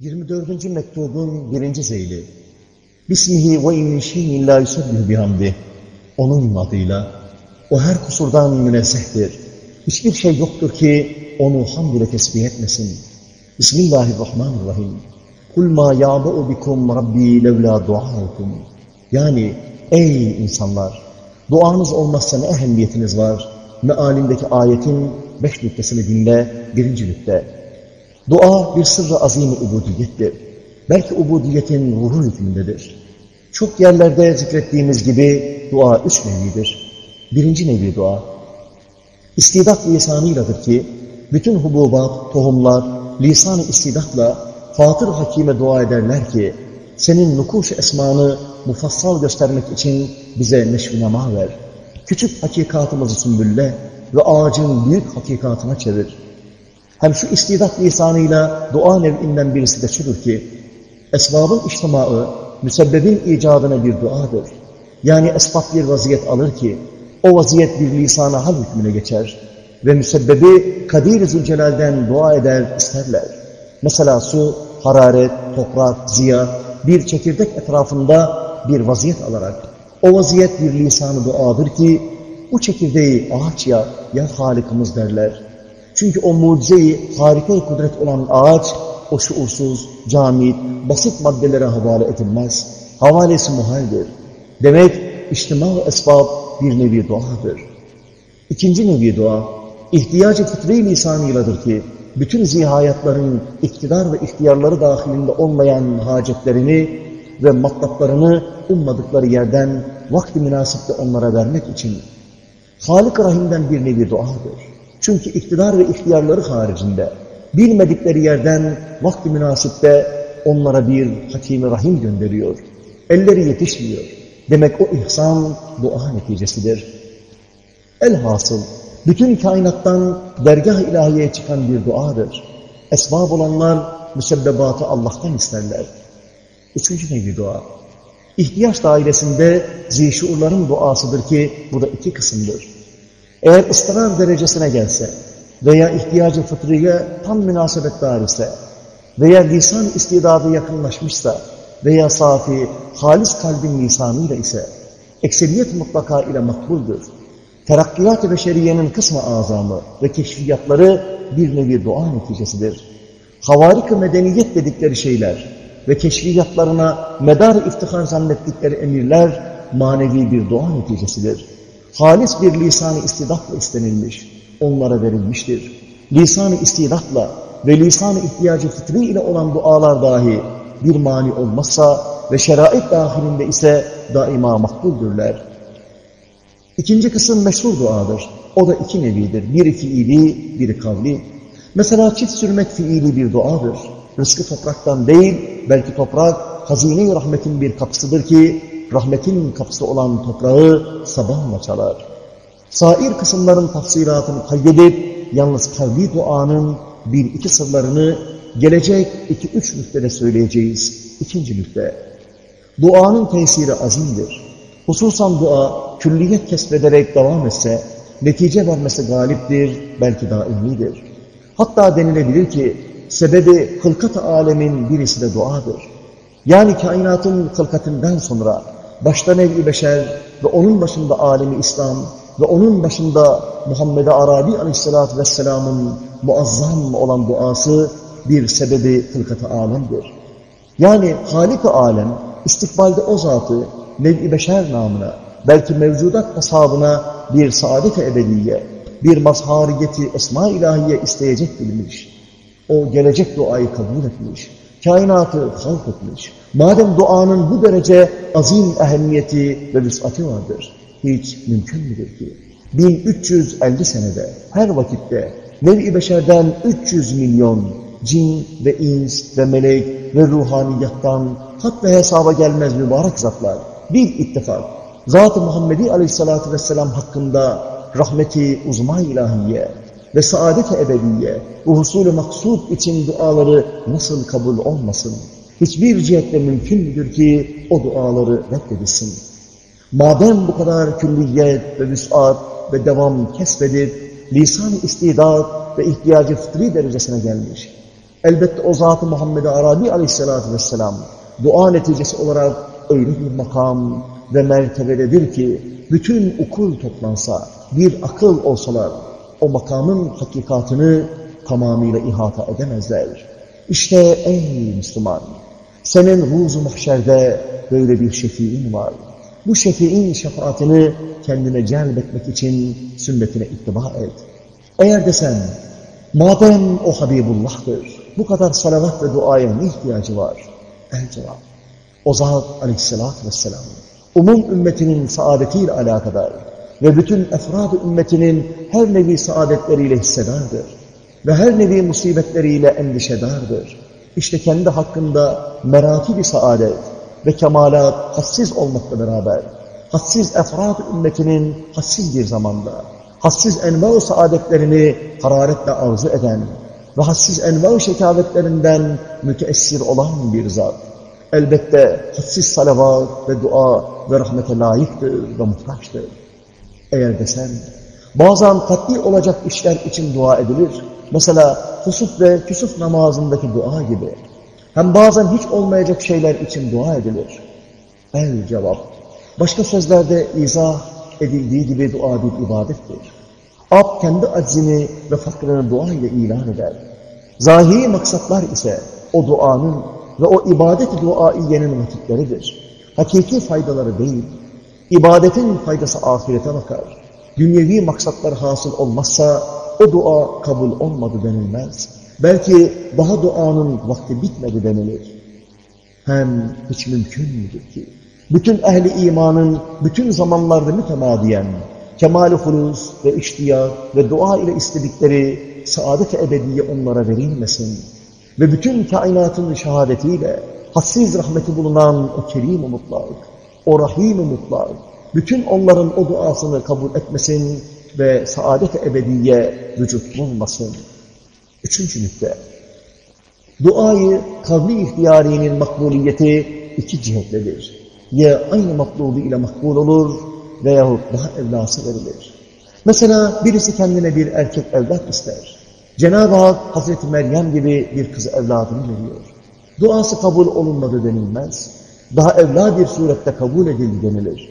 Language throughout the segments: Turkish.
24. mektubun birinci zeyli. Bismihi ve şeyin la yusabbihu bihamdi. Onun adıyla o her kusurdan münezzehtir. Hiçbir şey yoktur ki onu hamd ile tesbih etmesin. Bismillahirrahmanirrahim. Kul ma ya'ba'u bikum rabbi levla duaukum. Yani ey insanlar, duanız olmazsa ne ehemmiyetiniz var? Mealindeki ayetin beş nüktesini dinle, birinci nükte. Dua bir sırrı azim-i ubudiyettir. Belki ubudiyetin ruhu hükmündedir. Çok yerlerde zikrettiğimiz gibi dua üç nevidir. Birinci nevi dua. İstidat lisanıyladır ki, bütün hububat, tohumlar, lisan-ı istidatla Fatır Hakim'e dua ederler ki, senin nukuş esmanı mufassal göstermek için bize neşvinama ver. Küçük hakikatımızı sümbülle ve ağacın büyük hakikatına çevir. Hem şu istidat lisanıyla dua nev'inden birisi de şudur ki, esbabın içtimaı, müsebbebin icadına bir duadır. Yani esbab bir vaziyet alır ki, o vaziyet bir lisana hal hükmüne geçer ve müsebbebi Kadir-i Zülcelal'den dua eder, isterler. Mesela su, hararet, toprak, ziya, bir çekirdek etrafında bir vaziyet alarak, o vaziyet bir lisanı duadır ki, bu çekirdeği ağaç ya, ya Halikimiz derler. Çünkü o mucizeyi, harika kudret olan ağaç, o şuursuz, camit, basit maddelere havale edilmez. Havalesi muhaldir. Demek içtima-ı esbab bir nevi duadır. İkinci nevi dua, ihtiyacı fıtri lisanıyladır ki, bütün zihayatların iktidar ve ihtiyarları dahilinde olmayan hacetlerini ve matlaplarını ummadıkları yerden vakti münasipte onlara vermek için Halik Rahim'den bir nevi duadır. Çünkü iktidar ve ihtiyarları haricinde bilmedikleri yerden vakti münasipte onlara bir Hakim-i Rahim gönderiyor. Elleri yetişmiyor. Demek o ihsan dua neticesidir. Elhasıl bütün kainattan dergah ilahiyeye çıkan bir duadır. Esbab olanlar müsebbebatı Allah'tan isterler. Üçüncü nevi dua. İhtiyaç dairesinde zişuurların duasıdır ki bu da iki kısımdır. Eğer ıstırar derecesine gelse veya ihtiyacı fıtriye tam münasebetdar ise veya lisan istidadı yakınlaşmışsa veya safi, halis kalbin lisanıyla ise ekseriyet mutlaka ile makbuldür. Terakkiyat-ı beşeriyenin kısmı azamı ve keşfiyatları bir nevi dua neticesidir. Havarik-ı medeniyet dedikleri şeyler ve keşfiyatlarına medar iftihar zannettikleri emirler manevi bir dua neticesidir. Halis bir lisan-ı istidatla istenilmiş, onlara verilmiştir. Lisan-ı istidatla ve lisan-ı ihtiyacı fıtri ile olan dualar dahi bir mani olmazsa ve şerait dahilinde ise daima makbuldürler. İkinci kısım meşhur duadır. O da iki nevidir. Biri fiili, biri kavli. Mesela çift sürmek fiili bir duadır. Rızkı topraktan değil, belki toprak hazine-i rahmetin bir kapısıdır ki, rahmetin kapısı olan toprağı sabahla çalar. Sair kısımların tafsilatını kaydedip, yalnız kavli duanın bir iki sırlarını gelecek iki üç nüktede söyleyeceğiz. İkinci nükte. Duanın tesiri azimdir. Hususan dua külliyet kesbederek devam etse, netice vermesi galiptir, belki daimidir. Hatta denilebilir ki, sebebi hılkat alemin birisi de duadır. Yani kainatın hılkatinden sonra, başta nev-i beşer ve onun başında alemi İslam ve onun başında Muhammed Arabi aleyhissalatü vesselamın muazzam olan duası bir sebebi hılkat-ı alemdir. Yani Halik-i alem, istikbalde o zatı nev-i beşer namına, belki mevcudat hesabına bir saadet-i ebediye, bir mazhariyeti esma ilahiye isteyecek bilmiş. O gelecek duayı kabul etmiş. Kainatı halk etmiş. Madem duanın bu derece azim ehemmiyeti ve vüs'ati vardır, hiç mümkün müdür ki? 1350 senede, her vakitte nev-i beşerden 300 milyon cin ve ins ve melek ve ruhaniyattan ve hesaba gelmez mübarek zatlar bir ittifak Zat-ı Muhammedi Aleyhisselatü Vesselam hakkında rahmeti uzma ilahiye ve saadet-i ebediye ve husul-ü maksud için duaları nasıl kabul olmasın? Hiçbir cihetle mümkün müdür ki o duaları reddedilsin? Madem bu kadar külliyet ve vüs'at ve devam kesbedip lisan-ı istidat ve ihtiyacı fıtri derecesine gelmiş, Elbette o Zat-ı Muhammed Arabi aleyhissalatü vesselam dua neticesi olarak öyle bir makam ve mertebededir ki bütün ukul toplansa, bir akıl olsalar o makamın hakikatını tamamıyla ihata edemezler. İşte ey Müslüman, senin ruzu mahşerde böyle bir şefiin var. Bu şefiin şefaatini kendine celbetmek için sünnetine ittiba et. Eğer desen, madem o Habibullah'tır, bu kadar salavat ve duaya ne ihtiyacı var? El cevap, o zat aleyhissalatü vesselam, umum ümmetinin saadetiyle alakadar ve bütün efrad ümmetinin her nevi saadetleriyle hissedardır ve her nevi musibetleriyle endişedardır. İşte kendi hakkında merati bir saadet ve kemalat hassiz olmakla beraber, hassiz efrad ümmetinin hassiz bir zamanda, hassiz enva-ı saadetlerini hararetle arzu eden ve hassiz enva-ı şekavetlerinden müteessir olan bir zat. Elbette hassiz salavat ve dua ve rahmete layıktır ve muhtaçtır. Eğer desen, bazen katli olacak işler için dua edilir. Mesela husuf ve küsuf namazındaki dua gibi. Hem bazen hiç olmayacak şeyler için dua edilir. El cevap. Başka sözlerde izah edildiği gibi dua bir ibadettir. Ab kendi aczini ve fakrını dua ile ilan eder. Zahiri maksatlar ise o duanın ve o ibadet-i duaiyenin vakitleridir. Hakiki faydaları değil. İbadetin faydası ahirete bakar. Dünyevi maksatlar hasıl olmazsa o dua kabul olmadı denilmez. Belki daha duanın vakti bitmedi denilir. Hem hiç mümkün müdür ki? Bütün ehli imanın bütün zamanlarda mütemadiyen kemal-i hulus ve iştiyak ve dua ile istedikleri saadet-i ebediye onlara verilmesin ve bütün kainatın şehadetiyle hassiz rahmeti bulunan o kerim-i mutlak, o rahim-i mutlak, bütün onların o duasını kabul etmesin ve saadet-i ebediye vücut bulmasın. Üçüncü nükte. Duayı kavli ihtiyarinin makbuliyeti iki cihetledir. Ya aynı makbulu ile makbul olur veyahut daha evlası verilir. Mesela birisi kendine bir erkek evlat ister. Cenab-ı Hak Hazreti Meryem gibi bir kızı evladını veriyor. Duası kabul olunmadı denilmez. Daha evla bir surette kabul edildi denilir.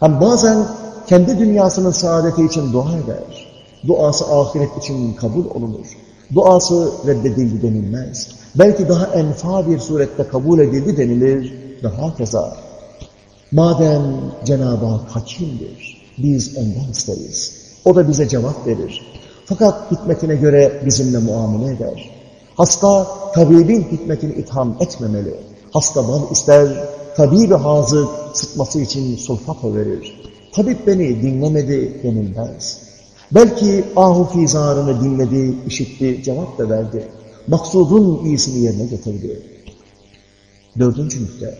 Hem bazen kendi dünyasının saadeti için dua eder. Duası ahiret için kabul olunur. Duası reddedildi denilmez. Belki daha enfa bir surette kabul edildi denilir. Daha keza. Madem Cenab-ı Hak hakimdir, biz ondan isteriz. O da bize cevap verir. Fakat hikmetine göre bizimle muamele eder. Hasta tabibin hikmetini itham etmemeli. Hasta bal ister, tabibi hazır sıtması için sulfata verir. Tabip beni dinlemedi denilmez. Belki ahu fizarını dinledi, işitti, cevap da verdi. Maksudun iyisini yerine getirdi. Dördüncü nükte.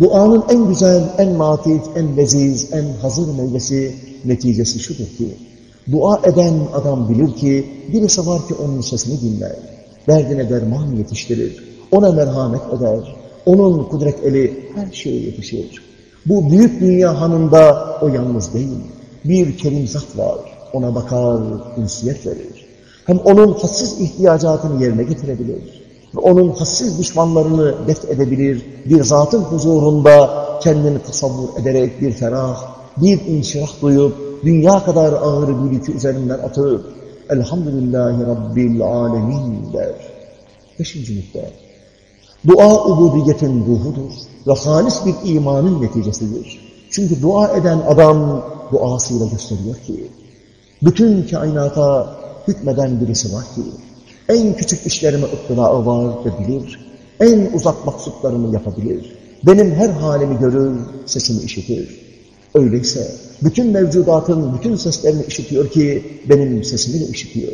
Duanın en güzel, en matif, en leziz, en hazır meyvesi, neticesi şudur ki, dua eden adam bilir ki, birisi var ki onun sesini dinler, derdine derman yetiştirir, ona merhamet eder, onun kudret eli her şeye yetişir. Bu büyük dünya hanında o yalnız değil, bir kerim zat var, ona bakar, ünsiyet verir. Hem onun hassiz ihtiyacatını yerine getirebilir ve onun hassiz düşmanlarını def edebilir, bir zatın huzurunda kendini tasavvur ederek bir ferah, bir inşirah duyup, dünya kadar ağır bir yükü üzerinden atıp, Elhamdülillahi Rabbil Alemin der. Beşinci nükte. Dua ubudiyetin ruhudur ve halis bir imanın neticesidir. Çünkü dua eden adam duasıyla gösteriyor ki, bütün kainata hükmeden birisi var ki, en küçük işlerime ıttılağı var ve bilir. En uzak maksutlarımı yapabilir. Benim her halimi görür, sesimi işitir. Öyleyse bütün mevcudatın bütün seslerini işitiyor ki benim sesimi de işitiyor.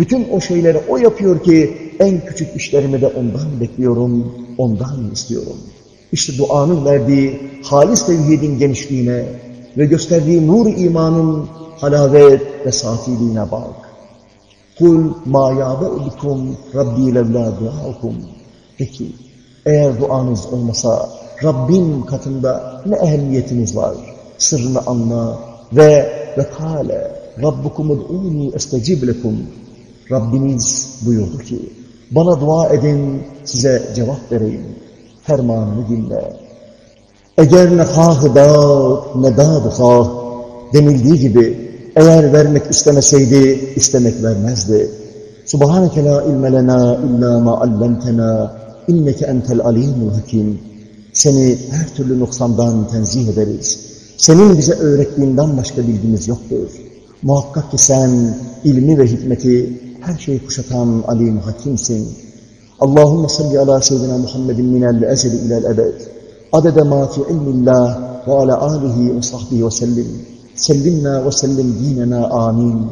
Bütün o şeyleri o yapıyor ki en küçük işlerimi de ondan bekliyorum, ondan istiyorum. İşte duanın verdiği halis tevhidin genişliğine ve gösterdiği nur imanın halavet ve safiliğine bak. Kul ma yâbe'ubikum Rabbi levlâ duâukum. Peki, eğer duanız olmasa Rabbim katında ne ehemmiyetiniz var? Sırrını anla ve ve kâle Rabbukum ud'ûni estecib lekum. Rabbiniz buyurdu ki, Bana dua edin, size cevap vereyim. Fermanını dinle. Eğer ne hahı dağ, ne dağdı hah, denildiği gibi, eğer vermek istemeseydi, istemek vermezdi. Subhaneke la ilme lena illa ma allamtena, inneke entel alimul hakim. Seni her türlü noksandan tenzih ederiz. Senin bize öğrettiğinden başka bilgimiz yoktur. Muhakkak ki sen ilmi ve hikmeti her şeyi kuşatan alim hakimsin. Allahümme salli ala seyyidina Muhammedin minel ezeli ilel ebed. Adede ma fi ilmillah ve ala alihi ve sahbihi ve sellim. Sellimna ve sellim dinena amin.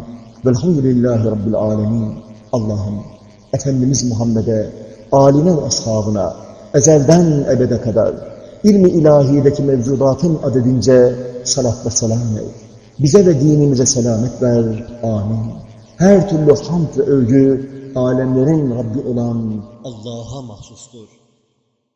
Velhamdülillahi Rabbil alemin. Allah'ım Efendimiz Muhammed'e, aline ve ashabına, ezelden ebede kadar ilmi ilahiyedeki mevcudatın adedince salat ve selam et. Bize ve dinimize selamet ver. Amin. Her türlü hamd ve övgü alemlerin Rabbi olan Allah'a mahsustur.